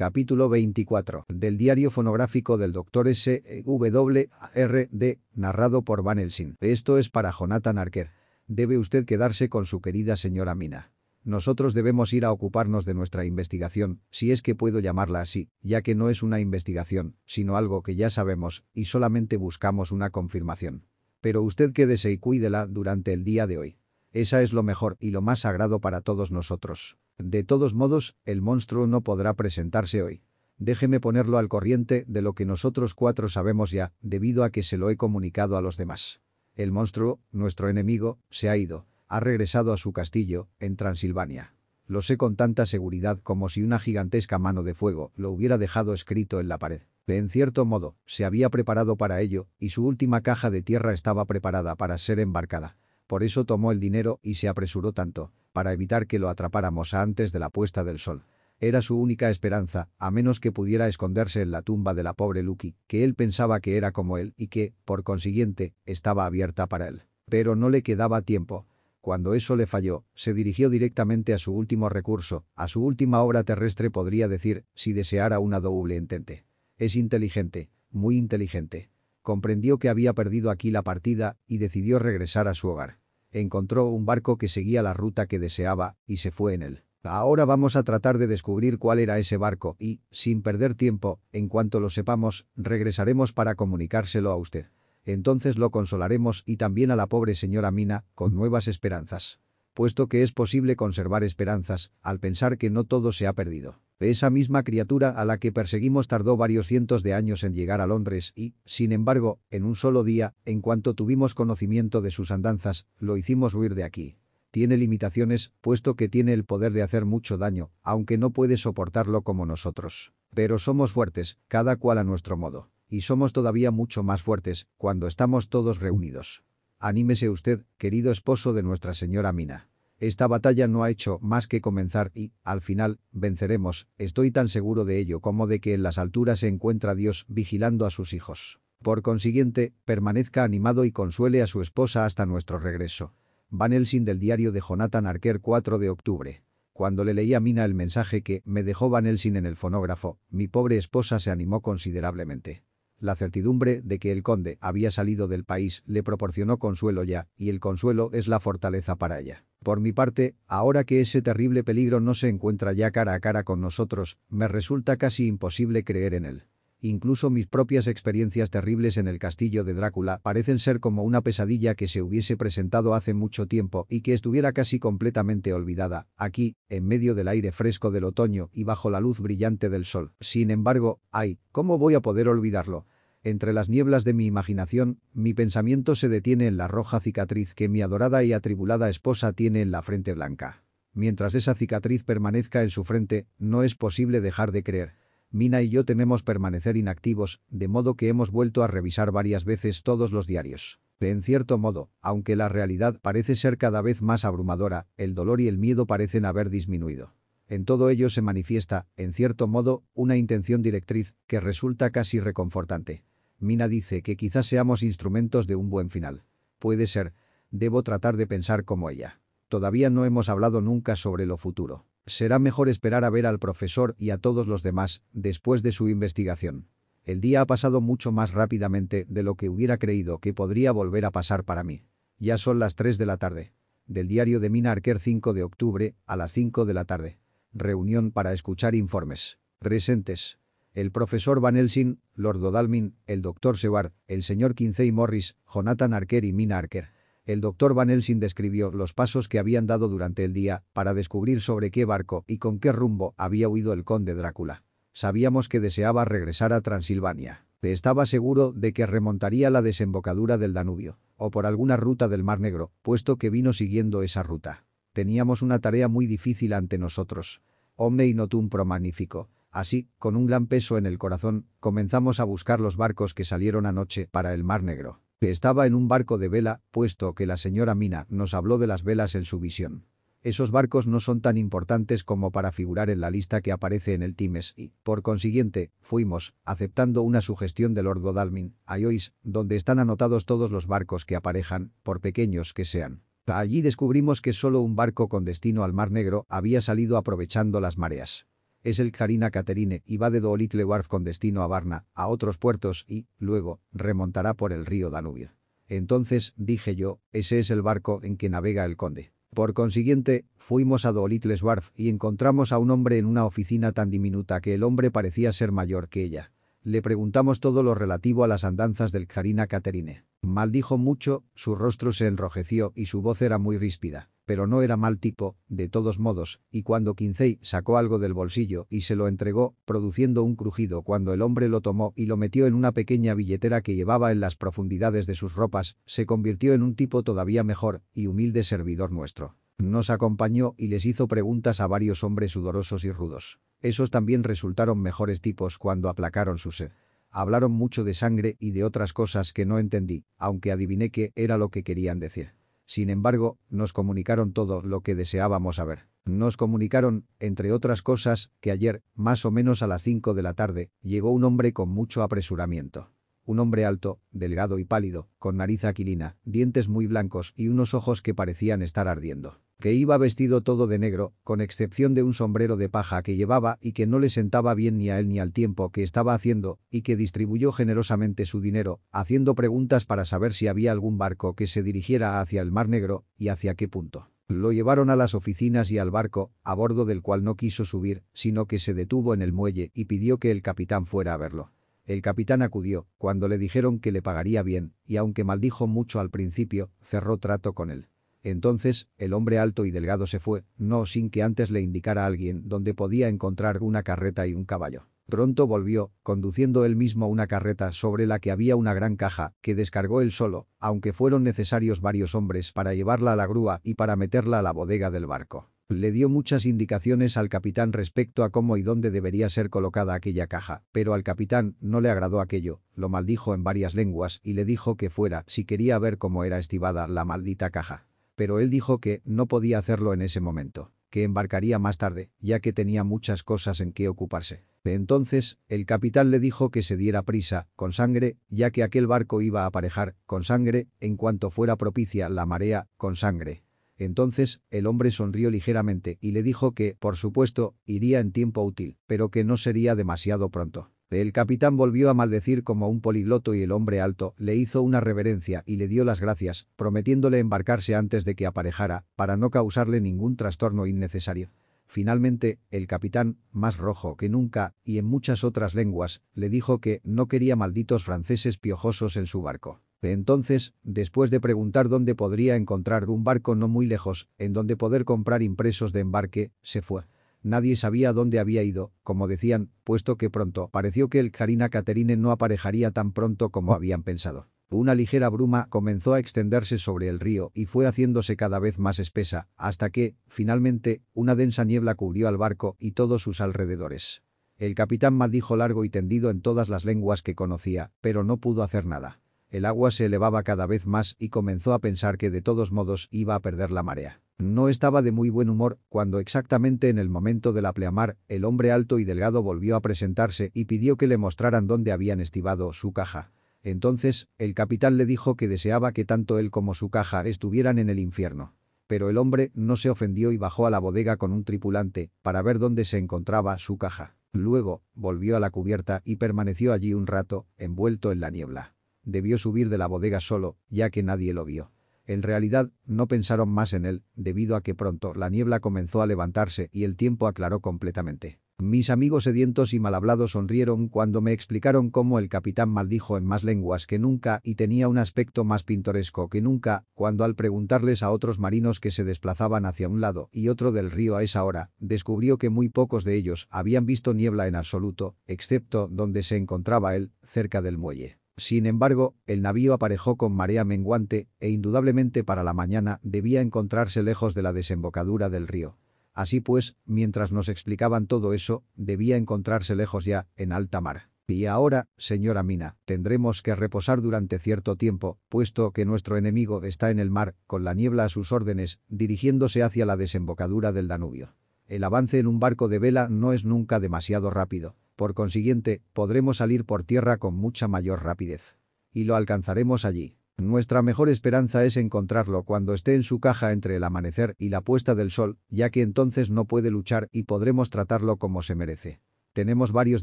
Capítulo 24. Del diario fonográfico del Dr. S. W. R. D. Narrado por Van Helsing. Esto es para Jonathan Arker. Debe usted quedarse con su querida señora Mina. Nosotros debemos ir a ocuparnos de nuestra investigación, si es que puedo llamarla así, ya que no es una investigación, sino algo que ya sabemos, y solamente buscamos una confirmación. Pero usted quédese y cuídela durante el día de hoy. Esa es lo mejor y lo más sagrado para todos nosotros. De todos modos, el monstruo no podrá presentarse hoy. Déjeme ponerlo al corriente de lo que nosotros cuatro sabemos ya, debido a que se lo he comunicado a los demás. El monstruo, nuestro enemigo, se ha ido, ha regresado a su castillo, en Transilvania. Lo sé con tanta seguridad como si una gigantesca mano de fuego lo hubiera dejado escrito en la pared. En cierto modo, se había preparado para ello, y su última caja de tierra estaba preparada para ser embarcada. Por eso tomó el dinero y se apresuró tanto, para evitar que lo atrapáramos antes de la puesta del sol. Era su única esperanza, a menos que pudiera esconderse en la tumba de la pobre Lucky, que él pensaba que era como él y que, por consiguiente, estaba abierta para él. Pero no le quedaba tiempo. Cuando eso le falló, se dirigió directamente a su último recurso, a su última obra terrestre podría decir, si deseara una doble entente. Es inteligente, muy inteligente. Comprendió que había perdido aquí la partida y decidió regresar a su hogar. Encontró un barco que seguía la ruta que deseaba y se fue en él. Ahora vamos a tratar de descubrir cuál era ese barco y, sin perder tiempo, en cuanto lo sepamos, regresaremos para comunicárselo a usted. Entonces lo consolaremos y también a la pobre señora Mina, con nuevas esperanzas. Puesto que es posible conservar esperanzas, al pensar que no todo se ha perdido. Esa misma criatura a la que perseguimos tardó varios cientos de años en llegar a Londres y, sin embargo, en un solo día, en cuanto tuvimos conocimiento de sus andanzas, lo hicimos huir de aquí. Tiene limitaciones, puesto que tiene el poder de hacer mucho daño, aunque no puede soportarlo como nosotros. Pero somos fuertes, cada cual a nuestro modo y somos todavía mucho más fuertes cuando estamos todos reunidos. Anímese usted, querido esposo de Nuestra Señora Mina. Esta batalla no ha hecho más que comenzar y, al final, venceremos, estoy tan seguro de ello como de que en las alturas se encuentra Dios vigilando a sus hijos. Por consiguiente, permanezca animado y consuele a su esposa hasta nuestro regreso. Van Helsing del diario de Jonathan Arker 4 de octubre. Cuando le leí a Mina el mensaje que me dejó Van Helsing en el fonógrafo, mi pobre esposa se animó considerablemente. La certidumbre de que el conde había salido del país le proporcionó consuelo ya, y el consuelo es la fortaleza para ella. Por mi parte, ahora que ese terrible peligro no se encuentra ya cara a cara con nosotros, me resulta casi imposible creer en él. Incluso mis propias experiencias terribles en el castillo de Drácula parecen ser como una pesadilla que se hubiese presentado hace mucho tiempo y que estuviera casi completamente olvidada, aquí, en medio del aire fresco del otoño y bajo la luz brillante del sol. Sin embargo, ay, ¿cómo voy a poder olvidarlo? Entre las nieblas de mi imaginación, mi pensamiento se detiene en la roja cicatriz que mi adorada y atribulada esposa tiene en la frente blanca. Mientras esa cicatriz permanezca en su frente, no es posible dejar de creer. Mina y yo tememos permanecer inactivos, de modo que hemos vuelto a revisar varias veces todos los diarios. En cierto modo, aunque la realidad parece ser cada vez más abrumadora, el dolor y el miedo parecen haber disminuido. En todo ello se manifiesta, en cierto modo, una intención directriz que resulta casi reconfortante. Mina dice que quizás seamos instrumentos de un buen final. Puede ser. Debo tratar de pensar como ella. Todavía no hemos hablado nunca sobre lo futuro. Será mejor esperar a ver al profesor y a todos los demás después de su investigación. El día ha pasado mucho más rápidamente de lo que hubiera creído que podría volver a pasar para mí. Ya son las 3 de la tarde. Del diario de Mina Arker 5 de octubre a las 5 de la tarde. Reunión para escuchar informes. Presentes. El profesor Van Helsing, Lord Godalming, el doctor Seward, el señor Kinsey Morris, Jonathan Arker y Mina Arker. El doctor Van Helsing describió los pasos que habían dado durante el día para descubrir sobre qué barco y con qué rumbo había huido el conde Drácula. Sabíamos que deseaba regresar a Transilvania. Estaba seguro de que remontaría la desembocadura del Danubio, o por alguna ruta del Mar Negro, puesto que vino siguiendo esa ruta. Teníamos una tarea muy difícil ante nosotros. Omne y notum pro magnifico. Así, con un gran peso en el corazón, comenzamos a buscar los barcos que salieron anoche para el Mar Negro que estaba en un barco de vela, puesto que la señora Mina nos habló de las velas en su visión. Esos barcos no son tan importantes como para figurar en la lista que aparece en el Times y, por consiguiente, fuimos, aceptando una sugestión de Lord Godalming, a Joyce, donde están anotados todos los barcos que aparejan, por pequeños que sean. Allí descubrimos que solo un barco con destino al Mar Negro había salido aprovechando las mareas. Es el Karina Caterine y va de Doolitle Wharf con destino a Varna, a otros puertos y, luego, remontará por el río Danubio. Entonces, dije yo, ese es el barco en que navega el conde. Por consiguiente, fuimos a Doolitles Wharf y encontramos a un hombre en una oficina tan diminuta que el hombre parecía ser mayor que ella. Le preguntamos todo lo relativo a las andanzas del Karina Caterine. Maldijo mucho, su rostro se enrojeció y su voz era muy ríspida pero no era mal tipo, de todos modos, y cuando Quincey sacó algo del bolsillo y se lo entregó, produciendo un crujido cuando el hombre lo tomó y lo metió en una pequeña billetera que llevaba en las profundidades de sus ropas, se convirtió en un tipo todavía mejor y humilde servidor nuestro. Nos acompañó y les hizo preguntas a varios hombres sudorosos y rudos. Esos también resultaron mejores tipos cuando aplacaron su sed. Hablaron mucho de sangre y de otras cosas que no entendí, aunque adiviné que era lo que querían decir. Sin embargo, nos comunicaron todo lo que deseábamos saber. Nos comunicaron, entre otras cosas, que ayer, más o menos a las 5 de la tarde, llegó un hombre con mucho apresuramiento. Un hombre alto, delgado y pálido, con nariz aquilina, dientes muy blancos y unos ojos que parecían estar ardiendo que iba vestido todo de negro, con excepción de un sombrero de paja que llevaba y que no le sentaba bien ni a él ni al tiempo que estaba haciendo, y que distribuyó generosamente su dinero, haciendo preguntas para saber si había algún barco que se dirigiera hacia el Mar Negro y hacia qué punto. Lo llevaron a las oficinas y al barco, a bordo del cual no quiso subir, sino que se detuvo en el muelle y pidió que el capitán fuera a verlo. El capitán acudió, cuando le dijeron que le pagaría bien, y aunque maldijo mucho al principio, cerró trato con él. Entonces, el hombre alto y delgado se fue, no sin que antes le indicara a alguien donde podía encontrar una carreta y un caballo. Pronto volvió, conduciendo él mismo una carreta sobre la que había una gran caja, que descargó él solo, aunque fueron necesarios varios hombres para llevarla a la grúa y para meterla a la bodega del barco. Le dio muchas indicaciones al capitán respecto a cómo y dónde debería ser colocada aquella caja, pero al capitán no le agradó aquello, lo maldijo en varias lenguas y le dijo que fuera si quería ver cómo era estivada la maldita caja pero él dijo que no podía hacerlo en ese momento, que embarcaría más tarde, ya que tenía muchas cosas en que ocuparse. Entonces, el capitán le dijo que se diera prisa, con sangre, ya que aquel barco iba a aparejar, con sangre, en cuanto fuera propicia la marea, con sangre. Entonces, el hombre sonrió ligeramente y le dijo que, por supuesto, iría en tiempo útil, pero que no sería demasiado pronto. El capitán volvió a maldecir como un poligloto y el hombre alto le hizo una reverencia y le dio las gracias, prometiéndole embarcarse antes de que aparejara, para no causarle ningún trastorno innecesario. Finalmente, el capitán, más rojo que nunca, y en muchas otras lenguas, le dijo que no quería malditos franceses piojosos en su barco. Entonces, después de preguntar dónde podría encontrar un barco no muy lejos, en donde poder comprar impresos de embarque, se fue. Nadie sabía dónde había ido, como decían, puesto que pronto pareció que el Karina Caterine no aparejaría tan pronto como habían pensado. Una ligera bruma comenzó a extenderse sobre el río y fue haciéndose cada vez más espesa, hasta que, finalmente, una densa niebla cubrió al barco y todos sus alrededores. El capitán maldijo largo y tendido en todas las lenguas que conocía, pero no pudo hacer nada. El agua se elevaba cada vez más y comenzó a pensar que de todos modos iba a perder la marea. No estaba de muy buen humor cuando exactamente en el momento de la pleamar el hombre alto y delgado volvió a presentarse y pidió que le mostraran dónde habían estivado su caja. Entonces, el capitán le dijo que deseaba que tanto él como su caja estuvieran en el infierno. Pero el hombre no se ofendió y bajó a la bodega con un tripulante para ver dónde se encontraba su caja. Luego, volvió a la cubierta y permaneció allí un rato, envuelto en la niebla. Debió subir de la bodega solo, ya que nadie lo vio. En realidad, no pensaron más en él, debido a que pronto la niebla comenzó a levantarse y el tiempo aclaró completamente. Mis amigos sedientos y mal hablados sonrieron cuando me explicaron cómo el capitán maldijo en más lenguas que nunca y tenía un aspecto más pintoresco que nunca, cuando al preguntarles a otros marinos que se desplazaban hacia un lado y otro del río a esa hora, descubrió que muy pocos de ellos habían visto niebla en absoluto, excepto donde se encontraba él, cerca del muelle. Sin embargo, el navío aparejó con marea menguante e indudablemente para la mañana debía encontrarse lejos de la desembocadura del río. Así pues, mientras nos explicaban todo eso, debía encontrarse lejos ya, en alta mar. Y ahora, señora Mina, tendremos que reposar durante cierto tiempo, puesto que nuestro enemigo está en el mar, con la niebla a sus órdenes, dirigiéndose hacia la desembocadura del Danubio. El avance en un barco de vela no es nunca demasiado rápido. Por consiguiente, podremos salir por tierra con mucha mayor rapidez. Y lo alcanzaremos allí. Nuestra mejor esperanza es encontrarlo cuando esté en su caja entre el amanecer y la puesta del sol, ya que entonces no puede luchar y podremos tratarlo como se merece. Tenemos varios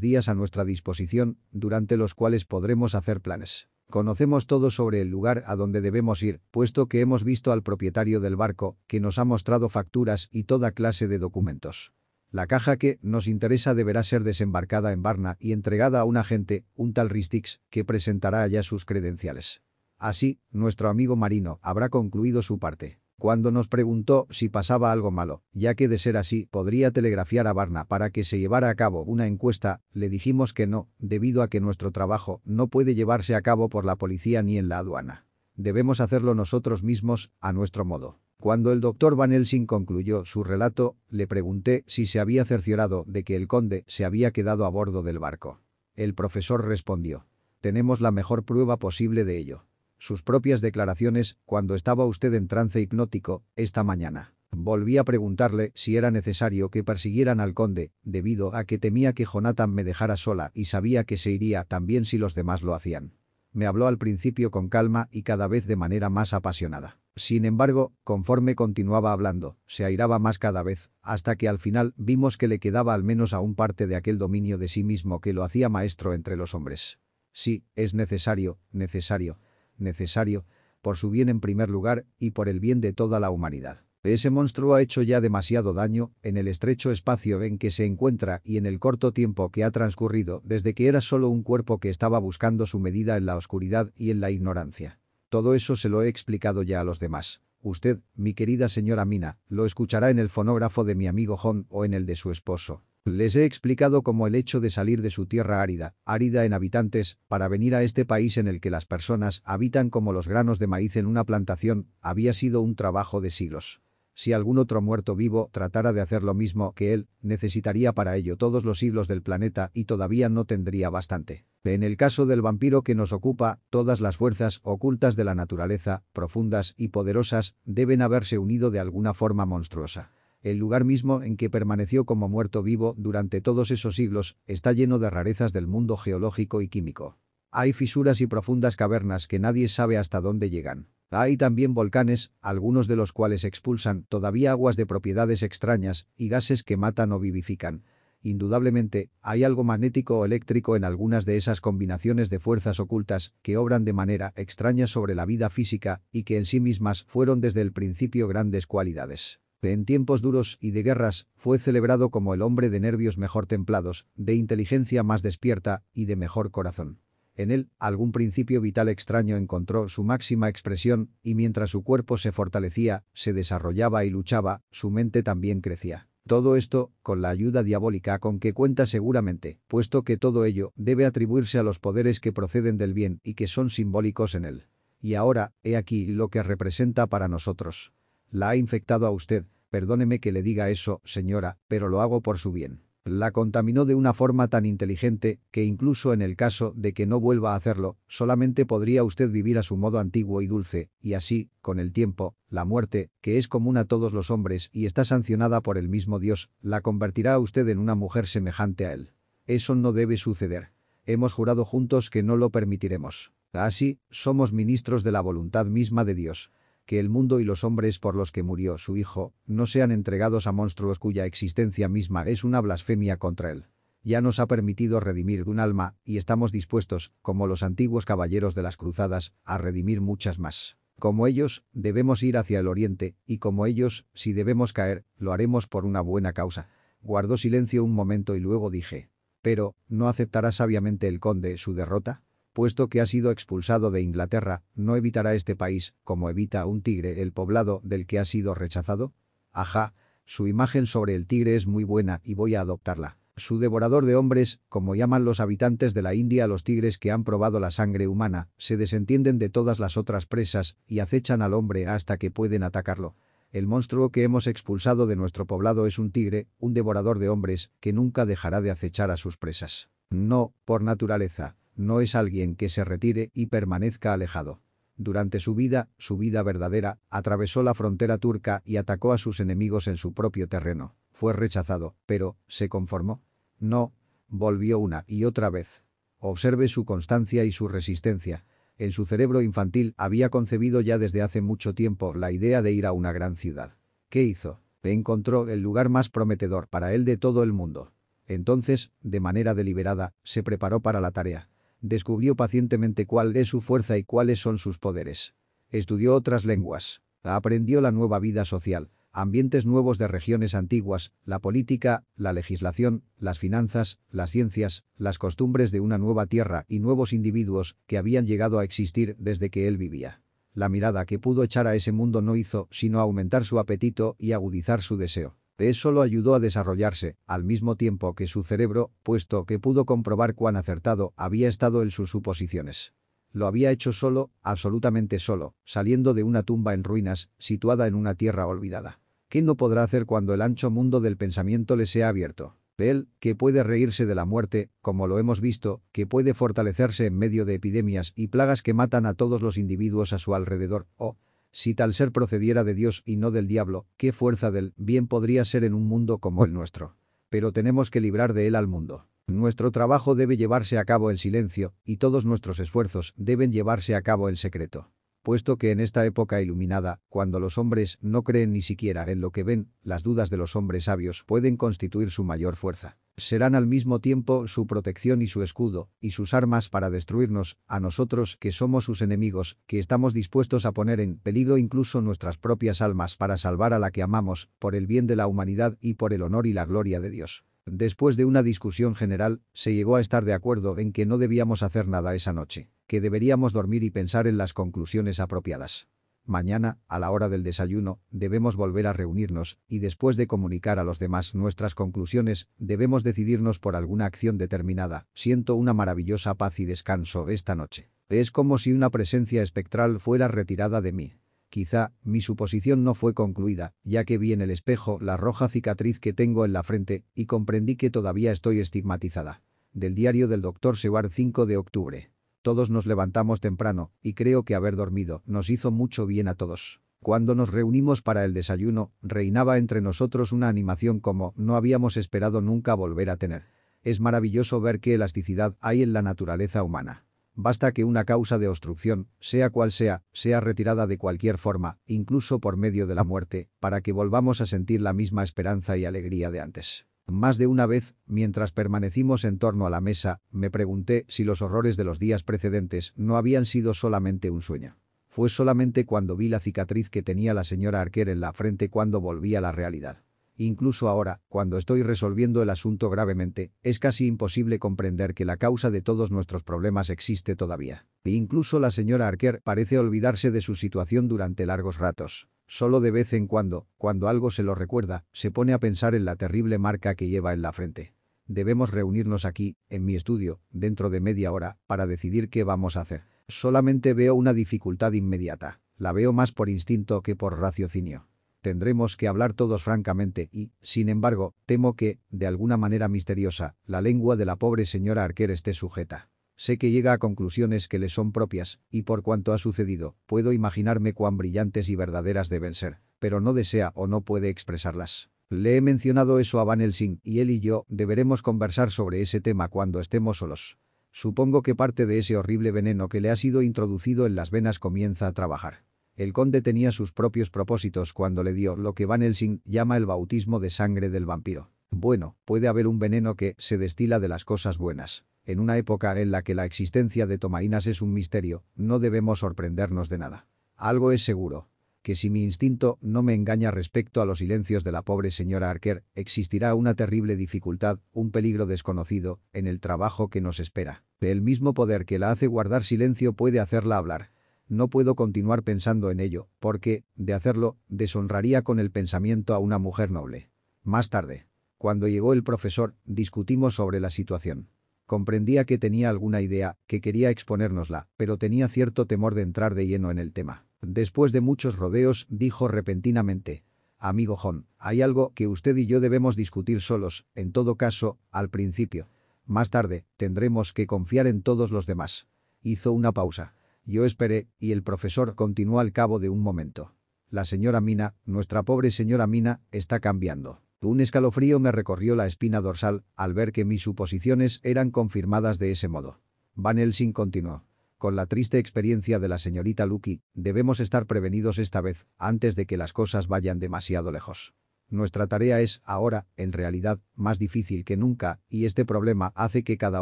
días a nuestra disposición, durante los cuales podremos hacer planes. Conocemos todo sobre el lugar a donde debemos ir, puesto que hemos visto al propietario del barco, que nos ha mostrado facturas y toda clase de documentos. La caja que nos interesa deberá ser desembarcada en Varna y entregada a un agente, un tal Ristix, que presentará allá sus credenciales. Así, nuestro amigo marino habrá concluido su parte. Cuando nos preguntó si pasaba algo malo, ya que de ser así podría telegrafiar a Varna para que se llevara a cabo una encuesta, le dijimos que no, debido a que nuestro trabajo no puede llevarse a cabo por la policía ni en la aduana. Debemos hacerlo nosotros mismos, a nuestro modo. Cuando el doctor Van Helsing concluyó su relato, le pregunté si se había cerciorado de que el conde se había quedado a bordo del barco. El profesor respondió. Tenemos la mejor prueba posible de ello sus propias declaraciones cuando estaba usted en trance hipnótico esta mañana. Volví a preguntarle si era necesario que persiguieran al conde, debido a que temía que Jonathan me dejara sola y sabía que se iría también si los demás lo hacían. Me habló al principio con calma y cada vez de manera más apasionada. Sin embargo, conforme continuaba hablando, se airaba más cada vez, hasta que al final vimos que le quedaba al menos aún parte de aquel dominio de sí mismo que lo hacía maestro entre los hombres. Sí, es necesario, necesario, necesario, por su bien en primer lugar y por el bien de toda la humanidad. Ese monstruo ha hecho ya demasiado daño en el estrecho espacio en que se encuentra y en el corto tiempo que ha transcurrido desde que era solo un cuerpo que estaba buscando su medida en la oscuridad y en la ignorancia. Todo eso se lo he explicado ya a los demás. Usted, mi querida señora Mina, lo escuchará en el fonógrafo de mi amigo John o en el de su esposo. Les he explicado cómo el hecho de salir de su tierra árida, árida en habitantes, para venir a este país en el que las personas habitan como los granos de maíz en una plantación, había sido un trabajo de siglos. Si algún otro muerto vivo tratara de hacer lo mismo que él, necesitaría para ello todos los siglos del planeta y todavía no tendría bastante. En el caso del vampiro que nos ocupa, todas las fuerzas ocultas de la naturaleza, profundas y poderosas, deben haberse unido de alguna forma monstruosa. El lugar mismo en que permaneció como muerto vivo durante todos esos siglos está lleno de rarezas del mundo geológico y químico. Hay fisuras y profundas cavernas que nadie sabe hasta dónde llegan. Hay también volcanes, algunos de los cuales expulsan todavía aguas de propiedades extrañas y gases que matan o vivifican. Indudablemente, hay algo magnético o eléctrico en algunas de esas combinaciones de fuerzas ocultas que obran de manera extraña sobre la vida física y que en sí mismas fueron desde el principio grandes cualidades en tiempos duros y de guerras, fue celebrado como el hombre de nervios mejor templados, de inteligencia más despierta y de mejor corazón. En él, algún principio vital extraño encontró su máxima expresión y mientras su cuerpo se fortalecía, se desarrollaba y luchaba, su mente también crecía. Todo esto, con la ayuda diabólica con que cuenta seguramente, puesto que todo ello debe atribuirse a los poderes que proceden del bien y que son simbólicos en él. Y ahora, he aquí lo que representa para nosotros. La ha infectado a usted. Perdóneme que le diga eso, señora, pero lo hago por su bien. La contaminó de una forma tan inteligente que incluso en el caso de que no vuelva a hacerlo, solamente podría usted vivir a su modo antiguo y dulce, y así, con el tiempo, la muerte, que es común a todos los hombres y está sancionada por el mismo Dios, la convertirá a usted en una mujer semejante a él. Eso no debe suceder. Hemos jurado juntos que no lo permitiremos. Así, somos ministros de la voluntad misma de Dios que el mundo y los hombres por los que murió su hijo no sean entregados a monstruos cuya existencia misma es una blasfemia contra él. Ya nos ha permitido redimir un alma y estamos dispuestos, como los antiguos caballeros de las cruzadas, a redimir muchas más. Como ellos, debemos ir hacia el oriente, y como ellos, si debemos caer, lo haremos por una buena causa. Guardó silencio un momento y luego dije. Pero, ¿no aceptará sabiamente el conde su derrota? Puesto que ha sido expulsado de Inglaterra, ¿no evitará este país, como evita un tigre el poblado del que ha sido rechazado? Ajá, su imagen sobre el tigre es muy buena y voy a adoptarla. Su devorador de hombres, como llaman los habitantes de la India a los tigres que han probado la sangre humana, se desentienden de todas las otras presas y acechan al hombre hasta que pueden atacarlo. El monstruo que hemos expulsado de nuestro poblado es un tigre, un devorador de hombres, que nunca dejará de acechar a sus presas. No, por naturaleza no es alguien que se retire y permanezca alejado. Durante su vida, su vida verdadera, atravesó la frontera turca y atacó a sus enemigos en su propio terreno. Fue rechazado, pero, ¿se conformó? No. Volvió una y otra vez. Observe su constancia y su resistencia. En su cerebro infantil había concebido ya desde hace mucho tiempo la idea de ir a una gran ciudad. ¿Qué hizo? Encontró el lugar más prometedor para él de todo el mundo. Entonces, de manera deliberada, se preparó para la tarea. Descubrió pacientemente cuál es su fuerza y cuáles son sus poderes. Estudió otras lenguas. Aprendió la nueva vida social, ambientes nuevos de regiones antiguas, la política, la legislación, las finanzas, las ciencias, las costumbres de una nueva tierra y nuevos individuos que habían llegado a existir desde que él vivía. La mirada que pudo echar a ese mundo no hizo sino aumentar su apetito y agudizar su deseo. Eso lo ayudó a desarrollarse, al mismo tiempo que su cerebro, puesto que pudo comprobar cuán acertado había estado en sus suposiciones. Lo había hecho solo, absolutamente solo, saliendo de una tumba en ruinas, situada en una tierra olvidada. ¿Qué no podrá hacer cuando el ancho mundo del pensamiento le sea abierto? Él, que puede reírse de la muerte, como lo hemos visto, que puede fortalecerse en medio de epidemias y plagas que matan a todos los individuos a su alrededor, o, si tal ser procediera de Dios y no del diablo, qué fuerza del bien podría ser en un mundo como el nuestro. Pero tenemos que librar de él al mundo. Nuestro trabajo debe llevarse a cabo en silencio, y todos nuestros esfuerzos deben llevarse a cabo en secreto puesto que en esta época iluminada, cuando los hombres no creen ni siquiera en lo que ven, las dudas de los hombres sabios pueden constituir su mayor fuerza. Serán al mismo tiempo su protección y su escudo, y sus armas para destruirnos, a nosotros que somos sus enemigos, que estamos dispuestos a poner en peligro incluso nuestras propias almas para salvar a la que amamos, por el bien de la humanidad y por el honor y la gloria de Dios. Después de una discusión general, se llegó a estar de acuerdo en que no debíamos hacer nada esa noche, que deberíamos dormir y pensar en las conclusiones apropiadas. Mañana, a la hora del desayuno, debemos volver a reunirnos, y después de comunicar a los demás nuestras conclusiones, debemos decidirnos por alguna acción determinada. Siento una maravillosa paz y descanso esta noche. Es como si una presencia espectral fuera retirada de mí. Quizá, mi suposición no fue concluida, ya que vi en el espejo la roja cicatriz que tengo en la frente y comprendí que todavía estoy estigmatizada. Del diario del Dr. Seward 5 de octubre. Todos nos levantamos temprano, y creo que haber dormido nos hizo mucho bien a todos. Cuando nos reunimos para el desayuno, reinaba entre nosotros una animación como no habíamos esperado nunca volver a tener. Es maravilloso ver qué elasticidad hay en la naturaleza humana. Basta que una causa de obstrucción, sea cual sea, sea retirada de cualquier forma, incluso por medio de la muerte, para que volvamos a sentir la misma esperanza y alegría de antes. Más de una vez, mientras permanecimos en torno a la mesa, me pregunté si los horrores de los días precedentes no habían sido solamente un sueño. Fue solamente cuando vi la cicatriz que tenía la señora Arquer en la frente cuando volví a la realidad. Incluso ahora, cuando estoy resolviendo el asunto gravemente, es casi imposible comprender que la causa de todos nuestros problemas existe todavía. E incluso la señora Arker parece olvidarse de su situación durante largos ratos. Solo de vez en cuando, cuando algo se lo recuerda, se pone a pensar en la terrible marca que lleva en la frente. Debemos reunirnos aquí, en mi estudio, dentro de media hora, para decidir qué vamos a hacer. Solamente veo una dificultad inmediata. La veo más por instinto que por raciocinio. Tendremos que hablar todos francamente y, sin embargo, temo que, de alguna manera misteriosa, la lengua de la pobre señora Arquer esté sujeta. Sé que llega a conclusiones que le son propias, y por cuanto ha sucedido, puedo imaginarme cuán brillantes y verdaderas deben ser, pero no desea o no puede expresarlas. Le he mencionado eso a Van Helsing y él y yo deberemos conversar sobre ese tema cuando estemos solos. Supongo que parte de ese horrible veneno que le ha sido introducido en las venas comienza a trabajar. El conde tenía sus propios propósitos cuando le dio lo que Van Helsing llama el bautismo de sangre del vampiro. Bueno, puede haber un veneno que se destila de las cosas buenas. En una época en la que la existencia de tomainas es un misterio, no debemos sorprendernos de nada. Algo es seguro, que si mi instinto no me engaña respecto a los silencios de la pobre señora Arker, existirá una terrible dificultad, un peligro desconocido, en el trabajo que nos espera. El mismo poder que la hace guardar silencio puede hacerla hablar. No puedo continuar pensando en ello, porque, de hacerlo, deshonraría con el pensamiento a una mujer noble. Más tarde, cuando llegó el profesor, discutimos sobre la situación. Comprendía que tenía alguna idea, que quería exponérnosla, pero tenía cierto temor de entrar de lleno en el tema. Después de muchos rodeos, dijo repentinamente, Amigo John, hay algo que usted y yo debemos discutir solos, en todo caso, al principio. Más tarde, tendremos que confiar en todos los demás. Hizo una pausa. Yo esperé, y el profesor continuó al cabo de un momento. La señora Mina, nuestra pobre señora Mina, está cambiando. Un escalofrío me recorrió la espina dorsal al ver que mis suposiciones eran confirmadas de ese modo. Van Helsing continuó. con la triste experiencia de la señorita Lucky, debemos estar prevenidos esta vez, antes de que las cosas vayan demasiado lejos. Nuestra tarea es, ahora, en realidad, más difícil que nunca, y este problema hace que cada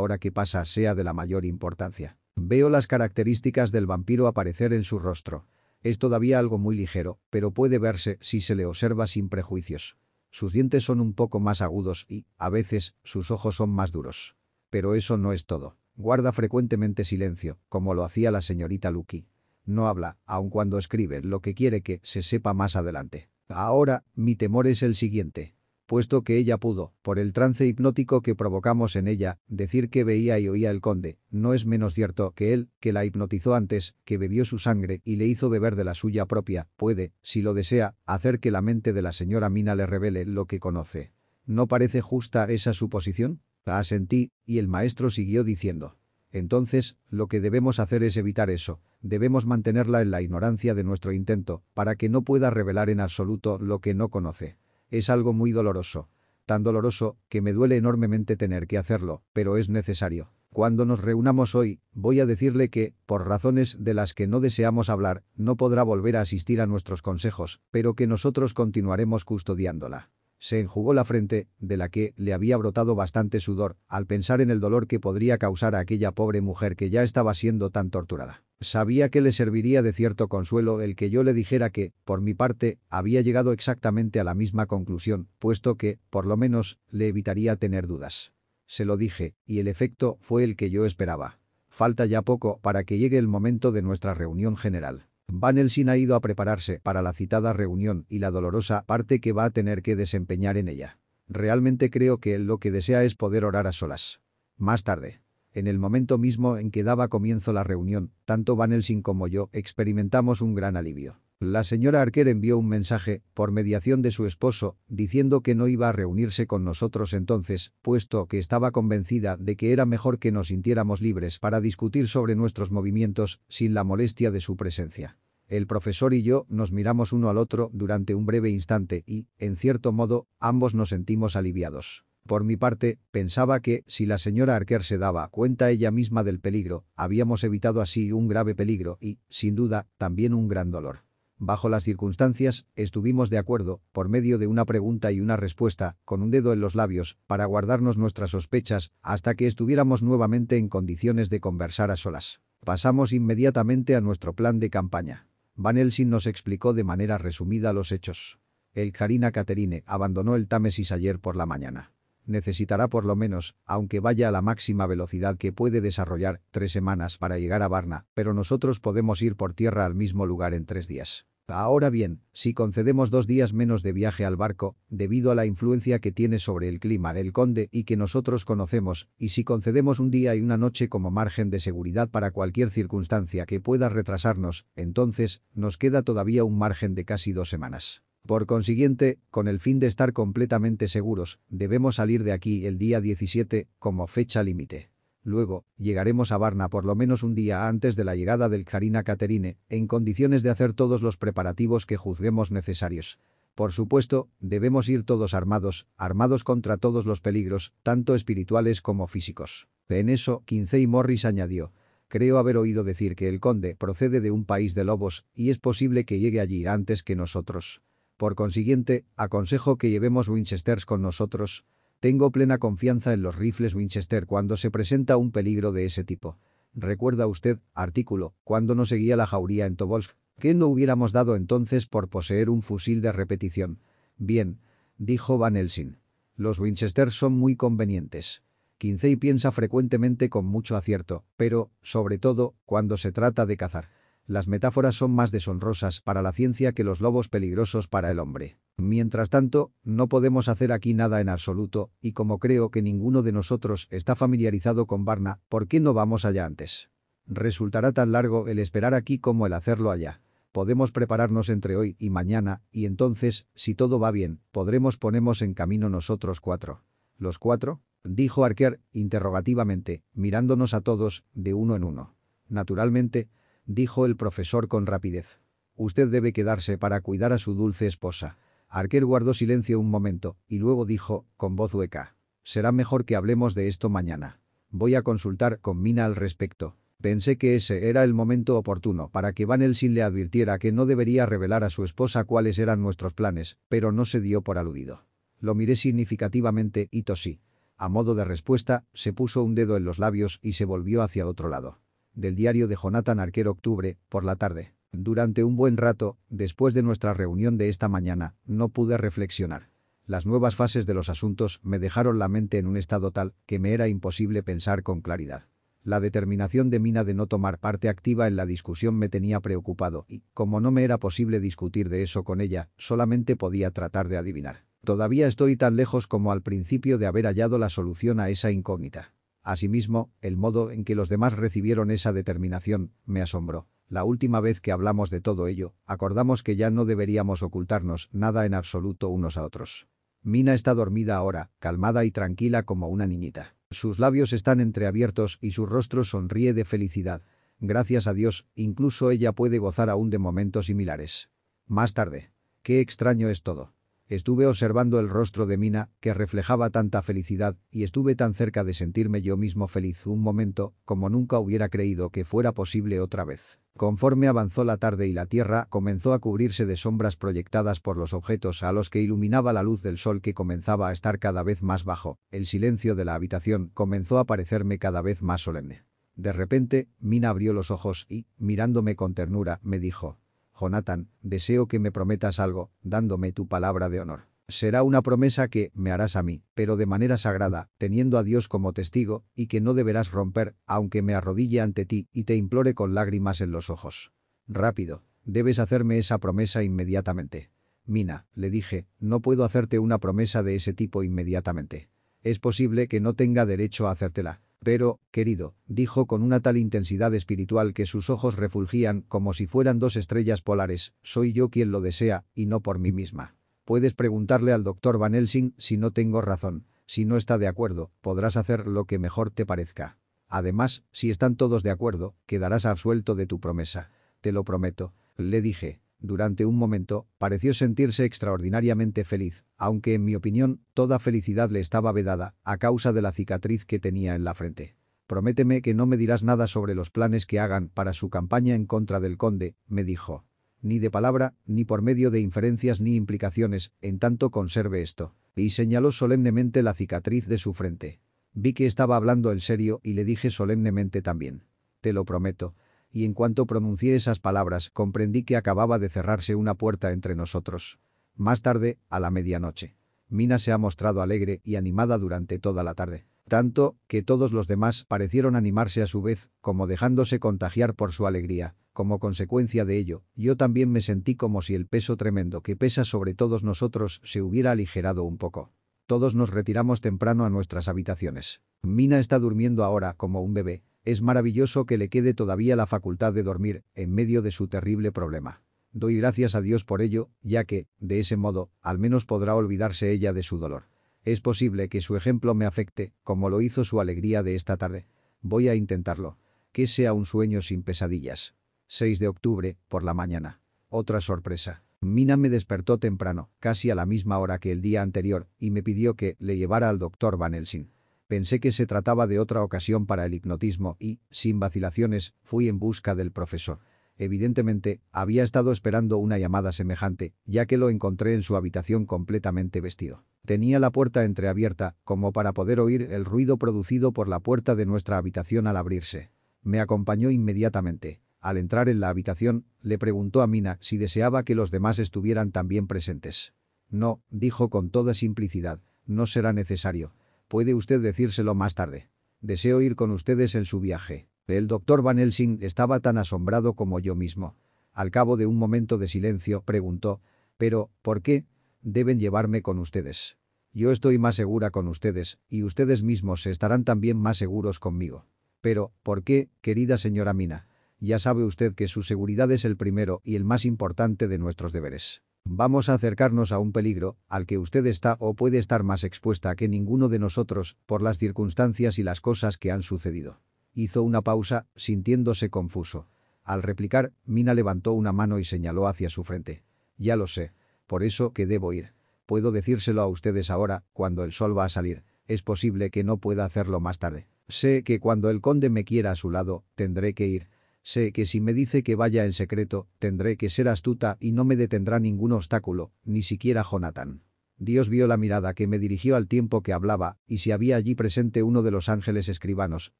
hora que pasa sea de la mayor importancia. Veo las características del vampiro aparecer en su rostro. Es todavía algo muy ligero, pero puede verse si se le observa sin prejuicios. Sus dientes son un poco más agudos y, a veces, sus ojos son más duros. Pero eso no es todo. Guarda frecuentemente silencio, como lo hacía la señorita Lucky. No habla, aun cuando escribe lo que quiere que se sepa más adelante. Ahora, mi temor es el siguiente puesto que ella pudo, por el trance hipnótico que provocamos en ella, decir que veía y oía el conde, no es menos cierto que él, que la hipnotizó antes, que bebió su sangre y le hizo beber de la suya propia, puede, si lo desea, hacer que la mente de la señora Mina le revele lo que conoce. ¿No parece justa esa suposición? Asentí, y el maestro siguió diciendo. Entonces, lo que debemos hacer es evitar eso. Debemos mantenerla en la ignorancia de nuestro intento, para que no pueda revelar en absoluto lo que no conoce. Es algo muy doloroso. Tan doloroso que me duele enormemente tener que hacerlo, pero es necesario. Cuando nos reunamos hoy, voy a decirle que, por razones de las que no deseamos hablar, no podrá volver a asistir a nuestros consejos, pero que nosotros continuaremos custodiándola. Se enjugó la frente, de la que le había brotado bastante sudor, al pensar en el dolor que podría causar a aquella pobre mujer que ya estaba siendo tan torturada. Sabía que le serviría de cierto consuelo el que yo le dijera que, por mi parte, había llegado exactamente a la misma conclusión, puesto que, por lo menos, le evitaría tener dudas. Se lo dije, y el efecto fue el que yo esperaba. Falta ya poco para que llegue el momento de nuestra reunión general. Van Helsing ha ido a prepararse para la citada reunión y la dolorosa parte que va a tener que desempeñar en ella. Realmente creo que él lo que desea es poder orar a solas. Más tarde. En el momento mismo en que daba comienzo la reunión, tanto Van Helsing como yo experimentamos un gran alivio. La señora Arquer envió un mensaje, por mediación de su esposo, diciendo que no iba a reunirse con nosotros entonces, puesto que estaba convencida de que era mejor que nos sintiéramos libres para discutir sobre nuestros movimientos sin la molestia de su presencia. El profesor y yo nos miramos uno al otro durante un breve instante y, en cierto modo, ambos nos sentimos aliviados. Por mi parte, pensaba que, si la señora Arquer se daba cuenta ella misma del peligro, habíamos evitado así un grave peligro y, sin duda, también un gran dolor. Bajo las circunstancias, estuvimos de acuerdo, por medio de una pregunta y una respuesta, con un dedo en los labios, para guardarnos nuestras sospechas, hasta que estuviéramos nuevamente en condiciones de conversar a solas. Pasamos inmediatamente a nuestro plan de campaña. Van Helsing nos explicó de manera resumida los hechos. El Karina Caterine abandonó el Támesis ayer por la mañana. Necesitará por lo menos, aunque vaya a la máxima velocidad que puede desarrollar, tres semanas para llegar a Varna, pero nosotros podemos ir por tierra al mismo lugar en tres días. Ahora bien, si concedemos dos días menos de viaje al barco, debido a la influencia que tiene sobre el clima el conde y que nosotros conocemos, y si concedemos un día y una noche como margen de seguridad para cualquier circunstancia que pueda retrasarnos, entonces, nos queda todavía un margen de casi dos semanas. Por consiguiente, con el fin de estar completamente seguros, debemos salir de aquí el día 17 como fecha límite. Luego, llegaremos a Varna por lo menos un día antes de la llegada del Karina Caterine, en condiciones de hacer todos los preparativos que juzguemos necesarios. Por supuesto, debemos ir todos armados, armados contra todos los peligros, tanto espirituales como físicos. En eso, Quincey Morris añadió. Creo haber oído decir que el conde procede de un país de lobos, y es posible que llegue allí antes que nosotros. Por consiguiente, aconsejo que llevemos Winchesters con nosotros, tengo plena confianza en los rifles Winchester cuando se presenta un peligro de ese tipo. Recuerda usted, artículo, cuando nos seguía la jauría en Tobolsk, ¿qué no hubiéramos dado entonces por poseer un fusil de repetición? Bien, dijo Van Helsing. Los Winchester son muy convenientes. Quincey piensa frecuentemente con mucho acierto, pero, sobre todo, cuando se trata de cazar. Las metáforas son más deshonrosas para la ciencia que los lobos peligrosos para el hombre. Mientras tanto, no podemos hacer aquí nada en absoluto, y como creo que ninguno de nosotros está familiarizado con Varna, ¿por qué no vamos allá antes? Resultará tan largo el esperar aquí como el hacerlo allá. Podemos prepararnos entre hoy y mañana, y entonces, si todo va bien, podremos ponernos en camino nosotros cuatro. ¿Los cuatro? Dijo Arquer, interrogativamente, mirándonos a todos, de uno en uno. Naturalmente, dijo el profesor con rapidez. Usted debe quedarse para cuidar a su dulce esposa. Arquer guardó silencio un momento, y luego dijo, con voz hueca. Será mejor que hablemos de esto mañana. Voy a consultar con Mina al respecto. Pensé que ese era el momento oportuno para que Van Helsing le advirtiera que no debería revelar a su esposa cuáles eran nuestros planes, pero no se dio por aludido. Lo miré significativamente y tosí. A modo de respuesta, se puso un dedo en los labios y se volvió hacia otro lado. Del diario de Jonathan Arquer Octubre, por la tarde. Durante un buen rato, después de nuestra reunión de esta mañana, no pude reflexionar. Las nuevas fases de los asuntos me dejaron la mente en un estado tal que me era imposible pensar con claridad. La determinación de Mina de no tomar parte activa en la discusión me tenía preocupado y, como no me era posible discutir de eso con ella, solamente podía tratar de adivinar. Todavía estoy tan lejos como al principio de haber hallado la solución a esa incógnita. Asimismo, el modo en que los demás recibieron esa determinación me asombró. La última vez que hablamos de todo ello, acordamos que ya no deberíamos ocultarnos nada en absoluto unos a otros. Mina está dormida ahora, calmada y tranquila como una niñita. Sus labios están entreabiertos y su rostro sonríe de felicidad. Gracias a Dios, incluso ella puede gozar aún de momentos similares. Más tarde. Qué extraño es todo. Estuve observando el rostro de Mina, que reflejaba tanta felicidad, y estuve tan cerca de sentirme yo mismo feliz un momento, como nunca hubiera creído que fuera posible otra vez. Conforme avanzó la tarde y la tierra comenzó a cubrirse de sombras proyectadas por los objetos a los que iluminaba la luz del sol que comenzaba a estar cada vez más bajo, el silencio de la habitación comenzó a parecerme cada vez más solemne. De repente, Mina abrió los ojos y, mirándome con ternura, me dijo, Jonathan, deseo que me prometas algo, dándome tu palabra de honor. Será una promesa que me harás a mí, pero de manera sagrada, teniendo a Dios como testigo, y que no deberás romper, aunque me arrodille ante ti y te implore con lágrimas en los ojos. Rápido, debes hacerme esa promesa inmediatamente. Mina, le dije, no puedo hacerte una promesa de ese tipo inmediatamente. Es posible que no tenga derecho a hacértela. Pero, querido, dijo con una tal intensidad espiritual que sus ojos refulgían como si fueran dos estrellas polares, soy yo quien lo desea, y no por mí misma. Puedes preguntarle al doctor Van Helsing si no tengo razón. Si no está de acuerdo, podrás hacer lo que mejor te parezca. Además, si están todos de acuerdo, quedarás absuelto de tu promesa. Te lo prometo. Le dije. Durante un momento, pareció sentirse extraordinariamente feliz, aunque en mi opinión, toda felicidad le estaba vedada, a causa de la cicatriz que tenía en la frente. Prométeme que no me dirás nada sobre los planes que hagan para su campaña en contra del conde, me dijo. Ni de palabra, ni por medio de inferencias ni implicaciones, en tanto conserve esto. Y señaló solemnemente la cicatriz de su frente. Vi que estaba hablando en serio y le dije solemnemente también. Te lo prometo, y en cuanto pronuncié esas palabras comprendí que acababa de cerrarse una puerta entre nosotros. Más tarde, a la medianoche. Mina se ha mostrado alegre y animada durante toda la tarde. Tanto, que todos los demás parecieron animarse a su vez, como dejándose contagiar por su alegría. Como consecuencia de ello, yo también me sentí como si el peso tremendo que pesa sobre todos nosotros se hubiera aligerado un poco. Todos nos retiramos temprano a nuestras habitaciones. Mina está durmiendo ahora como un bebé, es maravilloso que le quede todavía la facultad de dormir en medio de su terrible problema. Doy gracias a Dios por ello, ya que, de ese modo, al menos podrá olvidarse ella de su dolor. Es posible que su ejemplo me afecte, como lo hizo su alegría de esta tarde. Voy a intentarlo. Que sea un sueño sin pesadillas. 6 de octubre, por la mañana. Otra sorpresa. Mina me despertó temprano, casi a la misma hora que el día anterior, y me pidió que le llevara al doctor Van Helsing. Pensé que se trataba de otra ocasión para el hipnotismo y, sin vacilaciones, fui en busca del profesor. Evidentemente, había estado esperando una llamada semejante, ya que lo encontré en su habitación completamente vestido. Tenía la puerta entreabierta, como para poder oír el ruido producido por la puerta de nuestra habitación al abrirse. Me acompañó inmediatamente. Al entrar en la habitación, le preguntó a Mina si deseaba que los demás estuvieran también presentes. No, dijo con toda simplicidad, no será necesario. Puede usted decírselo más tarde. Deseo ir con ustedes en su viaje. El doctor Van Helsing estaba tan asombrado como yo mismo. Al cabo de un momento de silencio, preguntó, «¿Pero, por qué? Deben llevarme con ustedes. Yo estoy más segura con ustedes, y ustedes mismos estarán también más seguros conmigo. Pero, ¿por qué, querida señora Mina? Ya sabe usted que su seguridad es el primero y el más importante de nuestros deberes». Vamos a acercarnos a un peligro, al que usted está o puede estar más expuesta que ninguno de nosotros, por las circunstancias y las cosas que han sucedido. Hizo una pausa, sintiéndose confuso. Al replicar, Mina levantó una mano y señaló hacia su frente. Ya lo sé. Por eso que debo ir. Puedo decírselo a ustedes ahora, cuando el sol va a salir. Es posible que no pueda hacerlo más tarde. Sé que cuando el conde me quiera a su lado, tendré que ir. Sé que si me dice que vaya en secreto, tendré que ser astuta y no me detendrá ningún obstáculo, ni siquiera Jonathan. Dios vio la mirada que me dirigió al tiempo que hablaba, y si había allí presente uno de los ángeles escribanos,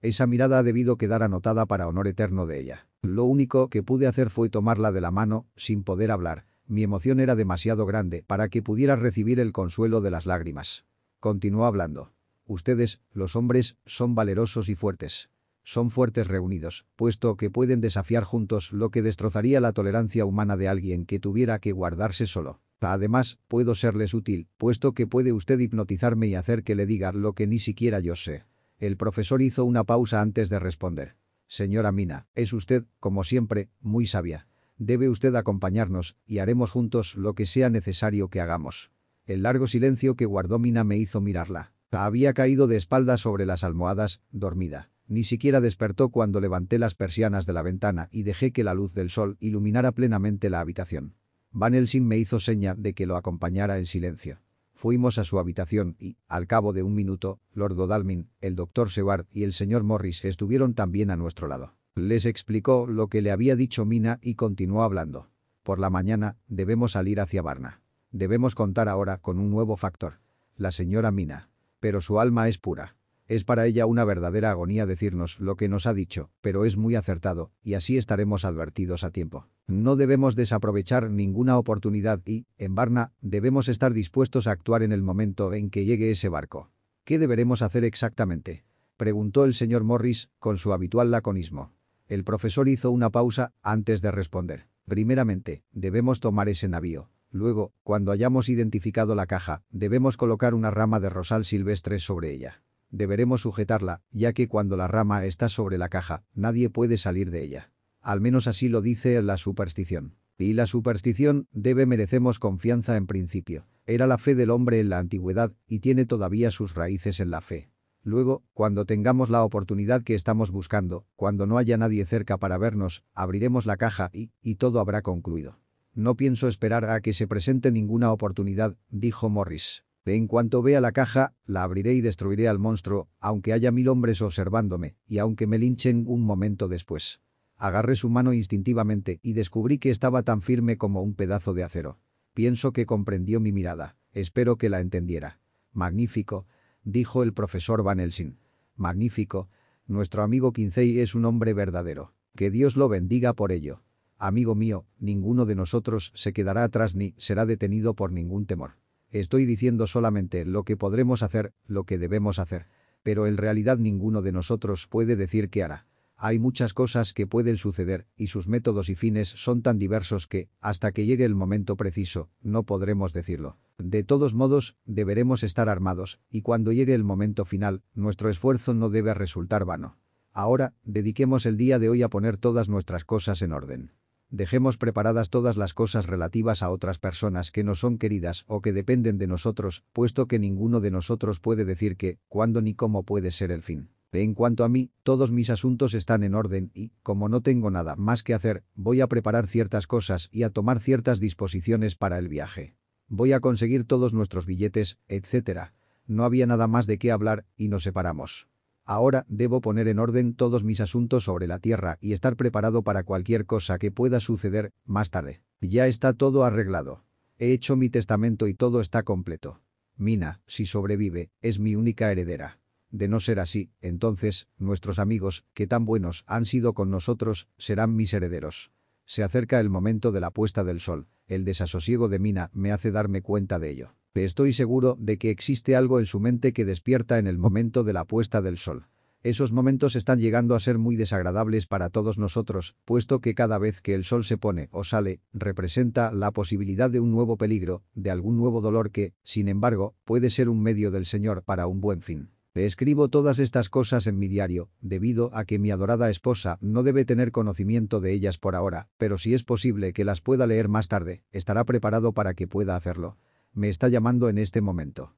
esa mirada ha debido quedar anotada para honor eterno de ella. Lo único que pude hacer fue tomarla de la mano, sin poder hablar. Mi emoción era demasiado grande para que pudiera recibir el consuelo de las lágrimas. Continuó hablando. Ustedes, los hombres, son valerosos y fuertes. Son fuertes reunidos, puesto que pueden desafiar juntos lo que destrozaría la tolerancia humana de alguien que tuviera que guardarse solo. Además, puedo serles útil, puesto que puede usted hipnotizarme y hacer que le diga lo que ni siquiera yo sé. El profesor hizo una pausa antes de responder. Señora Mina, es usted, como siempre, muy sabia. Debe usted acompañarnos, y haremos juntos lo que sea necesario que hagamos. El largo silencio que guardó Mina me hizo mirarla. Había caído de espaldas sobre las almohadas, dormida. Ni siquiera despertó cuando levanté las persianas de la ventana y dejé que la luz del sol iluminara plenamente la habitación. Van Helsing me hizo seña de que lo acompañara en silencio. Fuimos a su habitación y, al cabo de un minuto, Lord Godalming, el doctor Seward y el señor Morris estuvieron también a nuestro lado. Les explicó lo que le había dicho Mina y continuó hablando. Por la mañana, debemos salir hacia Varna. Debemos contar ahora con un nuevo factor. La señora Mina. Pero su alma es pura. Es para ella una verdadera agonía decirnos lo que nos ha dicho, pero es muy acertado, y así estaremos advertidos a tiempo. No debemos desaprovechar ninguna oportunidad y, en Varna, debemos estar dispuestos a actuar en el momento en que llegue ese barco. ¿Qué deberemos hacer exactamente? Preguntó el señor Morris, con su habitual laconismo. El profesor hizo una pausa antes de responder. Primeramente, debemos tomar ese navío. Luego, cuando hayamos identificado la caja, debemos colocar una rama de rosal silvestre sobre ella deberemos sujetarla, ya que cuando la rama está sobre la caja, nadie puede salir de ella. Al menos así lo dice la superstición. Y la superstición debe merecemos confianza en principio. Era la fe del hombre en la antigüedad y tiene todavía sus raíces en la fe. Luego, cuando tengamos la oportunidad que estamos buscando, cuando no haya nadie cerca para vernos, abriremos la caja y, y todo habrá concluido. No pienso esperar a que se presente ninguna oportunidad, dijo Morris. En cuanto vea la caja, la abriré y destruiré al monstruo, aunque haya mil hombres observándome, y aunque me linchen un momento después. Agarré su mano instintivamente y descubrí que estaba tan firme como un pedazo de acero. Pienso que comprendió mi mirada. Espero que la entendiera. Magnífico, dijo el profesor Van Helsing. Magnífico. Nuestro amigo Quincey es un hombre verdadero. Que Dios lo bendiga por ello. Amigo mío, ninguno de nosotros se quedará atrás ni será detenido por ningún temor. Estoy diciendo solamente lo que podremos hacer, lo que debemos hacer. Pero en realidad ninguno de nosotros puede decir qué hará. Hay muchas cosas que pueden suceder, y sus métodos y fines son tan diversos que, hasta que llegue el momento preciso, no podremos decirlo. De todos modos, deberemos estar armados, y cuando llegue el momento final, nuestro esfuerzo no debe resultar vano. Ahora, dediquemos el día de hoy a poner todas nuestras cosas en orden. Dejemos preparadas todas las cosas relativas a otras personas que no son queridas o que dependen de nosotros, puesto que ninguno de nosotros puede decir qué, cuándo ni cómo puede ser el fin. En cuanto a mí, todos mis asuntos están en orden y, como no tengo nada más que hacer, voy a preparar ciertas cosas y a tomar ciertas disposiciones para el viaje. Voy a conseguir todos nuestros billetes, etc. No había nada más de qué hablar y nos separamos. Ahora debo poner en orden todos mis asuntos sobre la tierra y estar preparado para cualquier cosa que pueda suceder más tarde. Ya está todo arreglado. He hecho mi testamento y todo está completo. Mina, si sobrevive, es mi única heredera. De no ser así, entonces, nuestros amigos, que tan buenos han sido con nosotros, serán mis herederos. Se acerca el momento de la puesta del sol. El desasosiego de Mina me hace darme cuenta de ello. Estoy seguro de que existe algo en su mente que despierta en el momento de la puesta del sol. Esos momentos están llegando a ser muy desagradables para todos nosotros, puesto que cada vez que el sol se pone o sale, representa la posibilidad de un nuevo peligro, de algún nuevo dolor que, sin embargo, puede ser un medio del Señor para un buen fin. escribo todas estas cosas en mi diario, debido a que mi adorada esposa no debe tener conocimiento de ellas por ahora, pero si es posible que las pueda leer más tarde, estará preparado para que pueda hacerlo. Me está llamando en este momento.